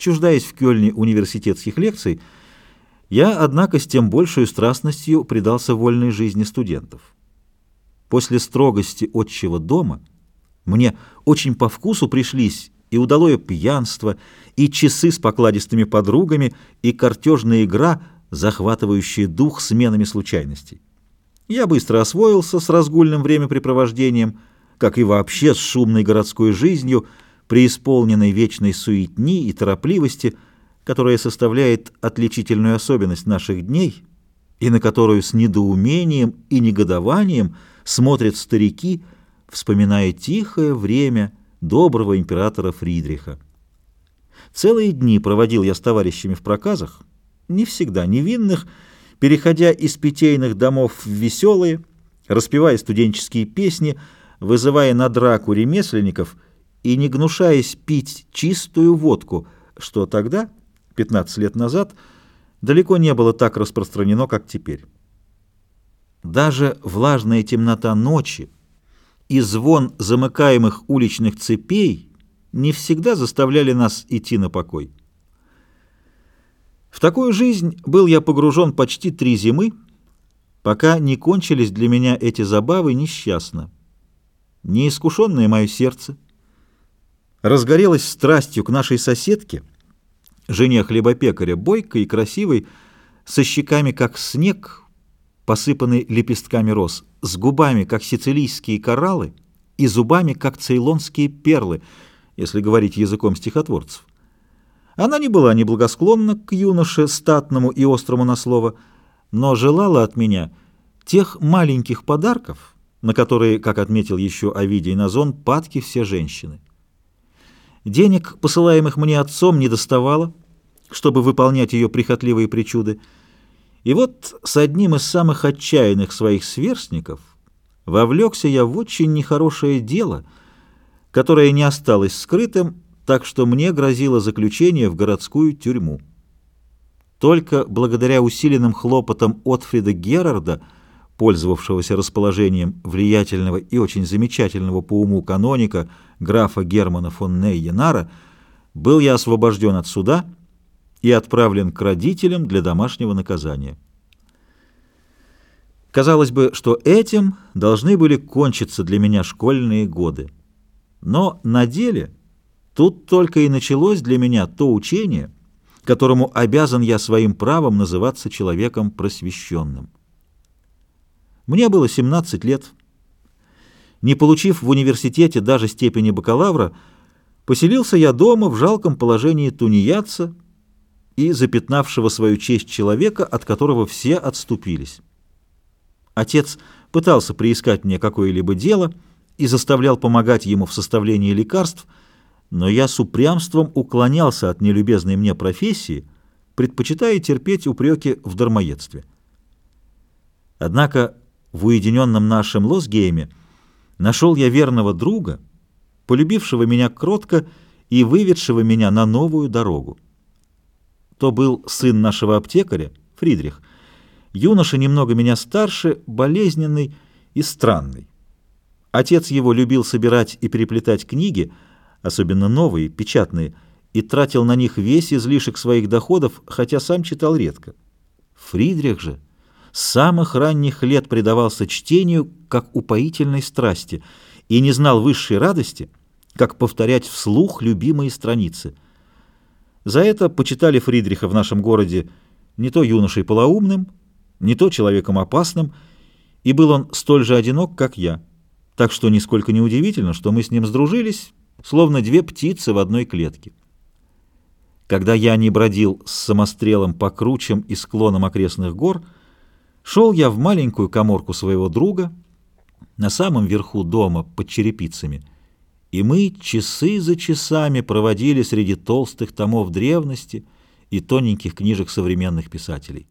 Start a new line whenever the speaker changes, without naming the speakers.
Чуждаясь в Кёльне университетских лекций, я, однако, с тем большей страстностью предался вольной жизни студентов. После строгости отчего дома мне очень по вкусу пришлись и удалое пьянство, и часы с покладистыми подругами, и картежная игра, захватывающая дух сменами случайностей. Я быстро освоился с разгульным времяпрепровождением, как и вообще с шумной городской жизнью, преисполненной вечной суетни и торопливости, которая составляет отличительную особенность наших дней и на которую с недоумением и негодованием смотрят старики, вспоминая тихое время доброго императора Фридриха. Целые дни проводил я с товарищами в проказах, не всегда невинных, переходя из питейных домов в веселые, распевая студенческие песни, вызывая на драку ремесленников и не гнушаясь пить чистую водку, что тогда, 15 лет назад, далеко не было так распространено, как теперь. Даже влажная темнота ночи и звон замыкаемых уличных цепей не всегда заставляли нас идти на покой. В такую жизнь был я погружен почти три зимы, пока не кончились для меня эти забавы несчастно. Неискушенное мое сердце разгорелось страстью к нашей соседке, жене хлебопекаря, бойкой и красивой, со щеками, как снег, посыпанный лепестками роз, с губами, как сицилийские кораллы, и зубами, как цейлонские перлы, если говорить языком стихотворцев. Она не была неблагосклонна к юноше, статному и острому на слово, но желала от меня тех маленьких подарков, на которые, как отметил еще Овидий Назон, падки все женщины. Денег, посылаемых мне отцом, не доставало, чтобы выполнять ее прихотливые причуды, и вот с одним из самых отчаянных своих сверстников вовлекся я в очень нехорошее дело, которое не осталось скрытым, так что мне грозило заключение в городскую тюрьму. Только благодаря усиленным хлопотам Отфрида Герарда, пользовавшегося расположением влиятельного и очень замечательного по уму каноника графа Германа фон Нейенара, был я освобожден от суда и отправлен к родителям для домашнего наказания. Казалось бы, что этим должны были кончиться для меня школьные годы. Но на деле... Тут только и началось для меня то учение, которому обязан я своим правом называться человеком просвещенным. Мне было 17 лет. Не получив в университете даже степени бакалавра, поселился я дома в жалком положении тунеядца и запятнавшего свою честь человека, от которого все отступились. Отец пытался приискать мне какое-либо дело и заставлял помогать ему в составлении лекарств – но я с упрямством уклонялся от нелюбезной мне профессии, предпочитая терпеть упреки в дармоедстве. Однако в уединенном нашем Лосгейме нашел я верного друга, полюбившего меня кротко и выведшего меня на новую дорогу. То был сын нашего аптекаря, Фридрих, юноша немного меня старше, болезненный и странный. Отец его любил собирать и переплетать книги, особенно новые, печатные, и тратил на них весь излишек своих доходов, хотя сам читал редко. Фридрих же с самых ранних лет предавался чтению как упоительной страсти и не знал высшей радости, как повторять вслух любимые страницы. За это почитали Фридриха в нашем городе не то юношей полоумным, не то человеком опасным, и был он столь же одинок, как я. Так что нисколько не удивительно, что мы с ним сдружились словно две птицы в одной клетке. Когда я не бродил с самострелом по кручам и склонам окрестных гор, шел я в маленькую коморку своего друга на самом верху дома под черепицами, и мы часы за часами проводили среди толстых томов древности и тоненьких книжек современных писателей.